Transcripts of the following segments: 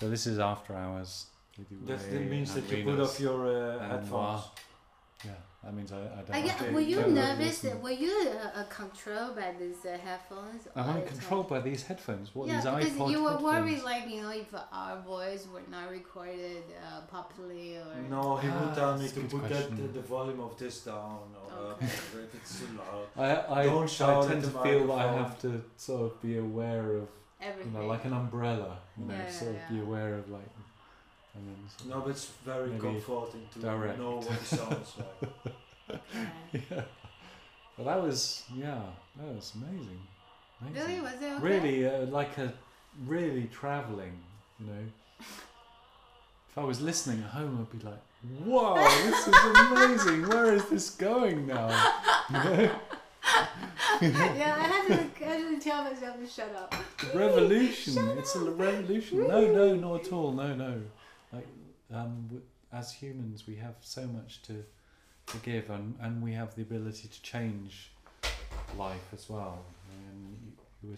So this is after hours. That, that means that you put off your uh, headphones. Noir. Yeah, that means I, I don't. I have get, to were you go nervous? listen. Were you uh, uh, controlled by these uh, headphones? I'm all only the time? controlled by these headphones. What yeah, these because iPod you were headphones? worried, like you know, if our voice were not recorded uh, properly or. No, he Ah, would tell me to good put that, the, the volume of this down or Okay. up, it's too loud. I, I, Don't shout I tend to feel that I have to sort of be aware of, you know, like an umbrella. You know, Yeah, sort of be aware of like, and then sort No, but it's very comforting to direct. know what it sounds like. Okay. yeah. But that was yeah, that was amazing. amazing. Really? Was it okay? Really, uh, like a really traveling. You know, if I was listening at home, I'd be like, "Whoa, this is amazing! Where is this going now?" You know? yeah, I had to, I had to tell myself to shut up. revolution. it's a revolution. No, no, not at all. No, no. Like, um, w- as humans, we have so much to, to give, and, and we have the ability to change life as well. And you, you were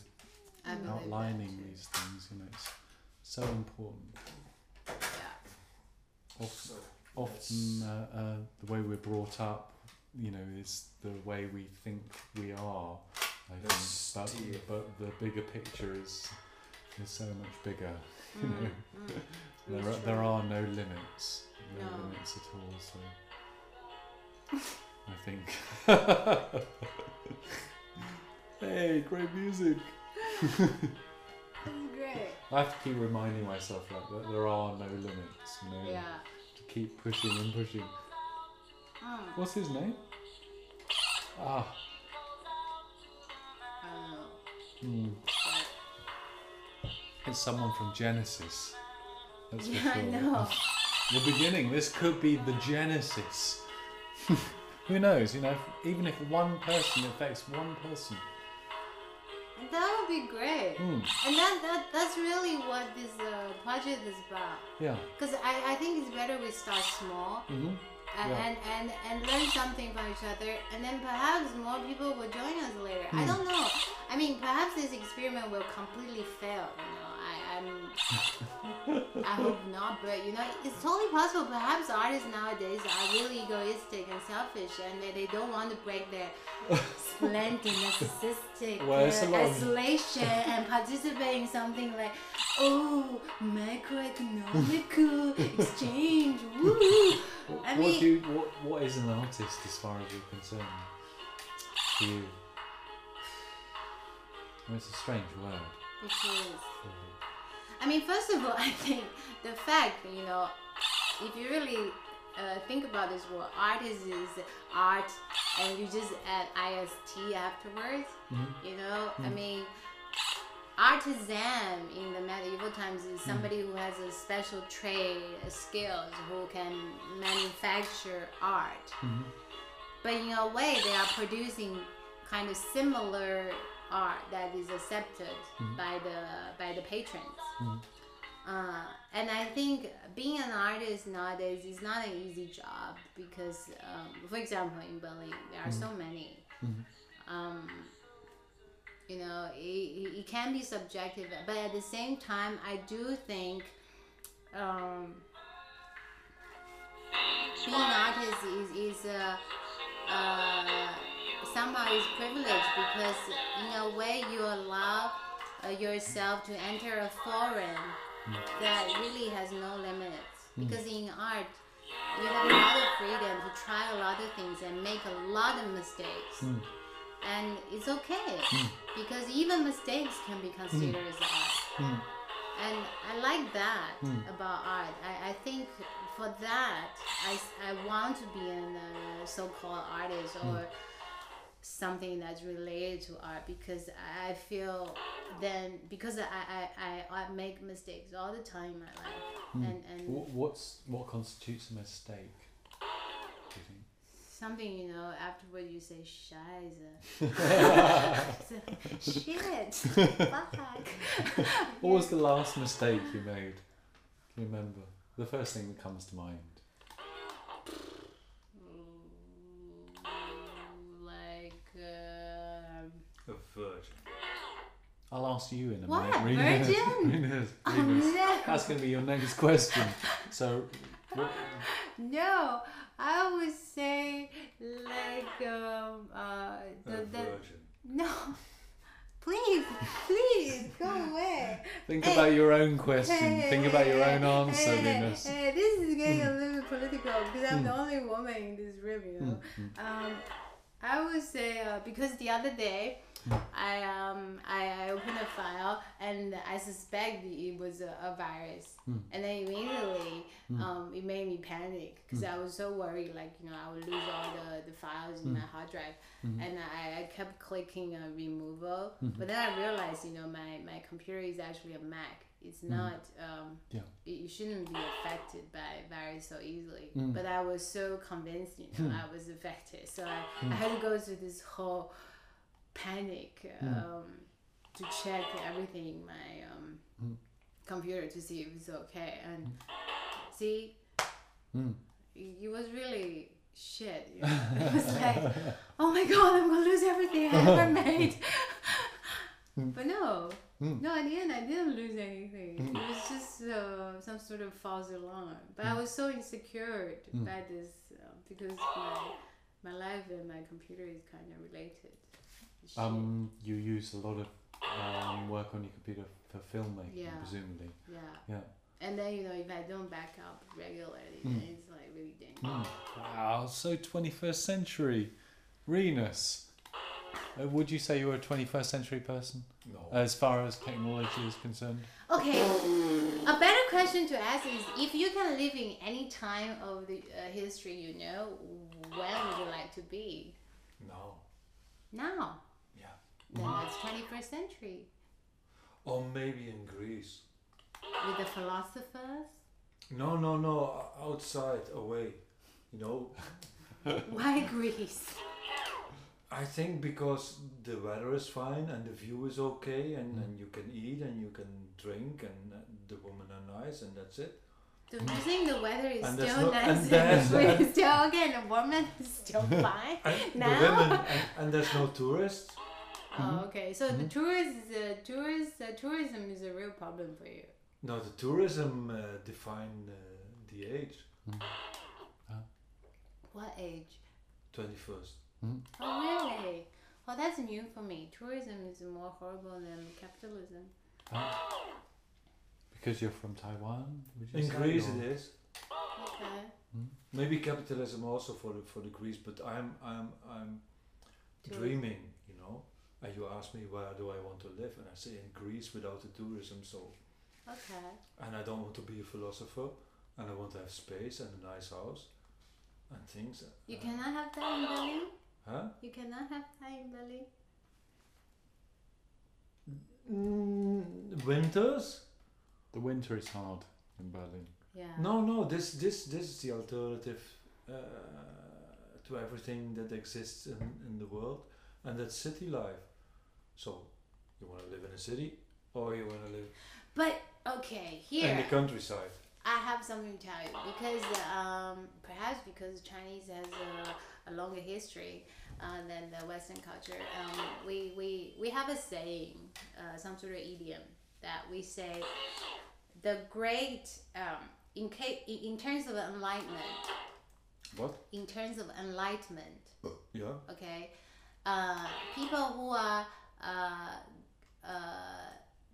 I believe outlining these things, you know, it's so important. Yeah. Of, So, often, uh, uh, the way we're brought up, you know, is the way we think we are. I think, but, but the bigger picture is is so much bigger. You Mm, know, mm. there are, there are no limits, no, No. limits at all. So I think. hey, great music. That's great. I have to keep reminding myself like that there are no limits. You know, Yeah. to keep pushing and pushing. Mm. What's his name? Ah, I don't know. hmm, But it's someone from Genesis. That's yeah, for I know. The beginning. This could be the Genesis. Who knows? You know, if- even if one person affects one person. That would be great. Hmm. And that, that that's really what this uh, project is about. Yeah. Because I, I think it's better we start small hmm and, Yeah. and, and, and learn something from each other, and then perhaps more people will join us later. I Hmm. don't know. I mean, perhaps this experiment will completely fail. You know, I'm. I hope not, but you know, it's totally possible. Perhaps artists nowadays are really egoistic and selfish, and they, they don't want to break their splendid, narcissistic Well, uh, isolation and participate in something like, oh, macroeconomical exchange. Woo! What, I what mean- do you, what, what is an artist as far as you're concerned? To you? It's a strange word. It is. I mean, first of all, I think the fact, you know, if you really uh, think about this word, art is, is art, and you just add ist afterwards, Mhm. you know, I Mhm. mean, artisan in the medieval times is somebody who has a special trade, uh, skills, who can manufacture art. Mhm. But in a way, they are producing kind of similar art that is accepted Mhm. by the by the patrons. Mhm. Uh, and I think being an artist nowadays is not an easy job because, um, for example, in Berlin, there are so many. Mhm. Um, you know, it, it can be subjective, but at the same time, I do think um, being an artist is, is uh, uh, somehow is privileged because in a way you allow uh, yourself to enter a forum that really has no limits. Because in art, you have a lot of freedom to try a lot of things and make a lot of mistakes. Mm. And it's okay because even mistakes can be considered as art. Mm. And I like that Mm. about art. I, I think for that, I, I want to be a uh, so called artist or something that's related to art because I feel then, because I, I, I, I make mistakes all the time in my life. Hmm. And, and What's what constitutes a mistake? Do you think? something, you know, afterward you say, Scheiße. Shit. Fuck. What was the last mistake you made? Can you remember? The first thing that comes to mind. I'll ask you in a What? minute. Rinus. Virgin? Rinus, Oh, no. That's going to be your next question. So, what, No, I would say like um uh the, the virgin. no. Please, please go away. think Hey. about your own question. Hey, think about your own answer, hey, hey, Rinus. hey, this is getting Hmm. a little bit political because I'm the only woman in this room, you know. Mm, mm. Um, I would say uh, because the other day. I um I, I opened a file and I suspect it was a, a virus Mm. and then immediately Mm. um it made me panic because I was so worried like you know I would lose all the, the files in Mm. my hard drive Mhm. and I, I kept clicking uh, removal Mhm. but then I realized you know my, my computer is actually a Mac it's Mm. not um Yeah. it, shouldn't be affected by virus so easily Mm. but I was so convinced you know Hmm. I was affected so I, Mm. I had to go through this whole panic Mm. um, to check everything my um, Mm. computer to see if it's okay and see Mm. it, was really shit you know? it was like oh my god I'm gonna lose everything I ever made Mm. but no Mm. no, at the end, I didn't lose anything. Mm. It was just uh, some sort of false alarm. But I was so insecure Mm. by this uh, because my, my life and my computer is kind of related. Shit. Um, you use a lot of um, work on your computer for filmmaking, Yeah. presumably. yeah. Yeah. And then, you know, if I don't back up regularly, Mm. then it's like really dangerous. Mm. Wow, so 21st century. Rinus, uh, would you say you're a 21st century person No. as far as technology is concerned? Okay, a better question to ask is if you can live in any time of the uh, history you know, when would you like to be? no. Now. Then that's 21st century. Or maybe in Greece. With the philosophers? No, no, no. Outside, away. You know, Why Greece? I think because the weather is fine and the view is okay and, Mm. and you can eat and you can drink and uh, the women are nice and that's it. Do you think the weather is And still no- nice and and Greece? Still and the woman is still fine? And Now? the women and, and there's no tourists. Oh, okay. So the Mhm. tourist is a tourist. Uh, tourism is a real problem for you. No, the tourism uh, define uh, the age. What age? Twenty first. Oh, really? Well, that's new for me. Tourism is more horrible than capitalism. Because you're from Taiwan? Would you In say, Greece or- it is. Okay. Maybe capitalism also for the for the Greece, but I'm I'm I'm Tourism. dreaming, you know. And you ask me where do I want to live, and I say in Greece without the tourism. So, Okay. and I don't want to be a philosopher, and I want to have space and a nice house, and things. You uh, cannot have that in Berlin? Huh? You cannot have that in Berlin? Mm, winters? The winter is hard in Berlin. Yeah. No, no. This this this is the alternative uh, to everything that exists in in the world, and that's city life. So, you want to live in a city, or you want to live But, okay, here in the countryside. I have something to tell you because um, perhaps because Chinese has a, a longer history uh, than the Western culture. Um, we, we, we have a saying, uh, some sort of idiom that we say the great um, in, in terms of enlightenment. What? In terms of enlightenment, Yeah. okay, uh, people who are uh, uh,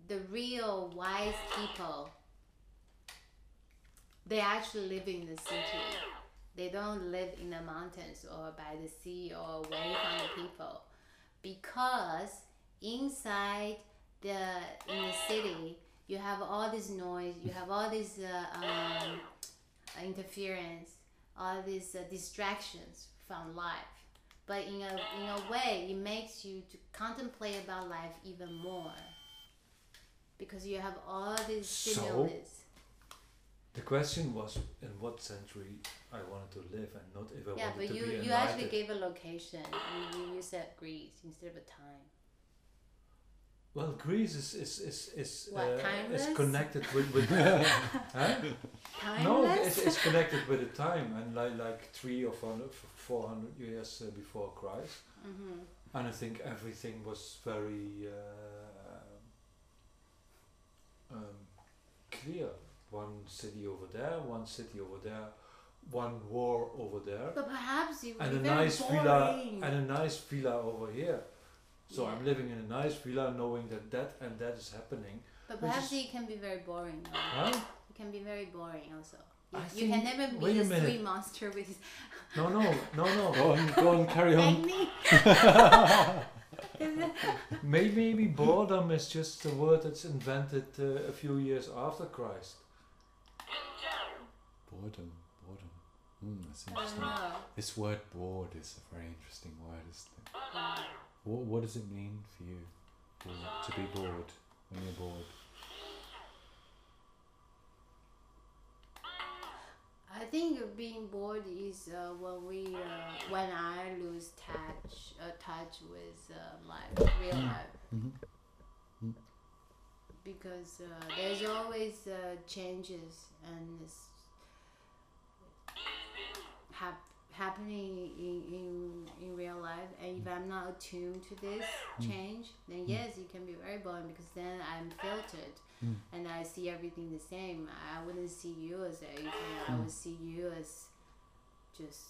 the real wise people they actually live in the city. They don't live in the mountains or by the sea or away from the people, because inside the in the city you have all this noise, you have all this uh, um, interference, all these uh, distractions from life. But in a in a way, it makes you to contemplate about life even more, because you have all these stimulus. So? The question was in what century I wanted to live, and not if I Yeah, wanted to you, be Yeah, but you enlightened. actually gave a location. You, you, you said Greece instead of a time. Well, Greece is is is is, What, uh, is connected with with. huh? No, it's, it's connected with the time and like like three or four, four hundred years uh, before Christ, hmm and I think everything was very uh, um, clear. One city over there, one city over there, one war over there, But perhaps would and a nice villa and a nice villa over here. So I'm living in a nice villa, knowing that that and that is happening. But which perhaps is- it can be very boring. though. Huh? It can be very boring also. You, I you can never wait be a the minute. sweet monster with No, no, no, no. Go on, go on, carry on. Maybe, maybe boredom is just a word that's invented uh, a few years after Christ. Boredom, boredom. Mm, that's interesting. This word bored is a very interesting word, isn't it? What, what does it mean for you to be bored when you're bored? I think being bored is uh, when we uh, when I lose touch uh, touch with uh, life, real Mm. life, Mm-hmm. because uh, there's always uh, changes and hap- happening in, in in real life. And if I'm not attuned to this Mm. change, then yes, it can be very boring because then I'm filtered Mm. and I see everything the same. I wouldn't see you as anything. I Mm. would see you as just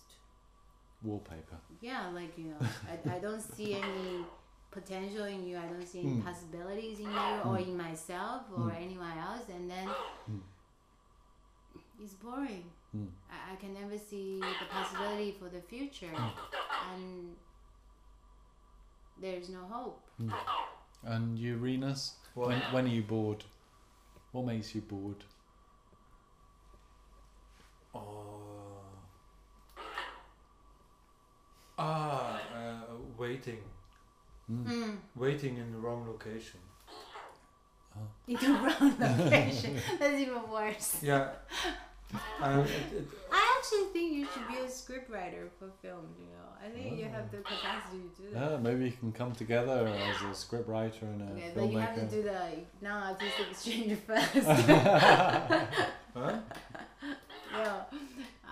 Wallpaper. yeah, like you know, I, I don't see any potential in you. I don't see any Mm. possibilities in you or in myself or Mm. anyone else. And then Mm. it's boring. Mm. I, I can never see the possibility for the future, Mm. and there's no hope. And you, Rinus? When, when are you bored? What makes you bored? Oh. Ah, uh, waiting. Mm. Mm. Waiting in the wrong location. In the wrong location. That's even worse. Yeah. Um, it, it, I actually think you should be a scriptwriter for films. You know, I think you have the capacity to do that. Yeah, maybe you can come together as a scriptwriter and a Okay, but you have to do the non-artistic exchange first. huh? no,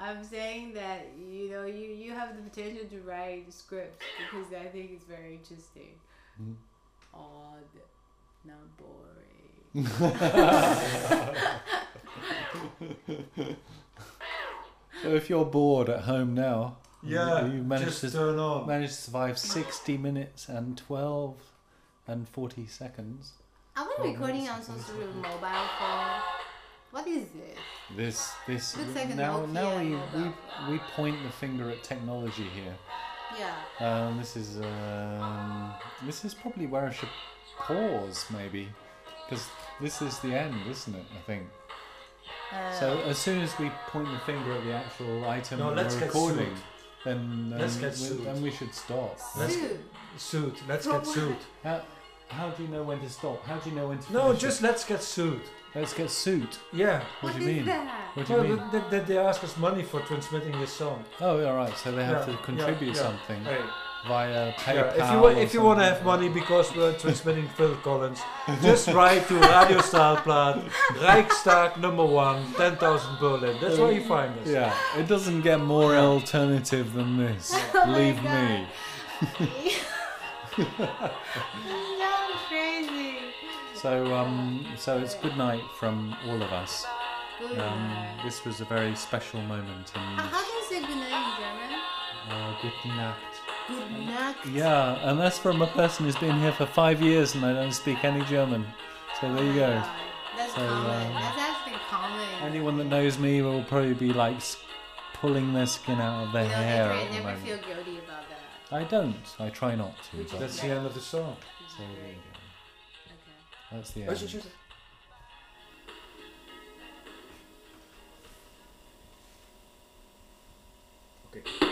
I'm saying that you know you you have the potential to write scripts because I think it's very interesting. Mm. Odd, not boring. So if you're bored at home now, Yeah, you managed just to turn on. managed to survive 60 minutes and 12 and 40 seconds. Are we recording on some sort of mobile phone? What is this? This this Looks like a now now Nokia we, we mobile we point the finger at technology here. Yeah. Um, this is um, this is probably where I should pause maybe because this is the end, isn't it? I think. Uh, So as soon as we point the finger at the actual item No, that let's we're recording, sued. then Let's then get we, sued. then we should stop. let's Suit. Suit. Let's For get what? sued. How, how do you know when to stop? How do you know when to No, finish just let's get sued. let's get sued. Yeah. What, What do you is mean? that? What do you Well, mean? that, that they ask us money for transmitting this song. Oh, all right. So they have Yeah, to contribute yeah, yeah. something Hey, via PayPal. yeah, if you wa- if you want to have money because we're transmitting Phil Collins, just write to Radio Staalplaat, Reichstag number one, 10,000 Berlin. That's where you find us. Yeah, it doesn't get more alternative than this. Oh my Believe God. me. so crazy. So um, so it's good night from all of us. Um, this was a very special moment How, in how do you say good night in German? uh, Gute Nacht. Yeah, and that's from a person who's been here for five years and I don't speak any German. So there you go. That's so, common. Um, that's actually common. Anyone that knows me will probably be like pulling their skin out of their you know, hair. I never moment. feel guilty about that. I don't. I try not to. That's the end of the song. So there you go. Okay. That's the oh, end. Oh. Okay.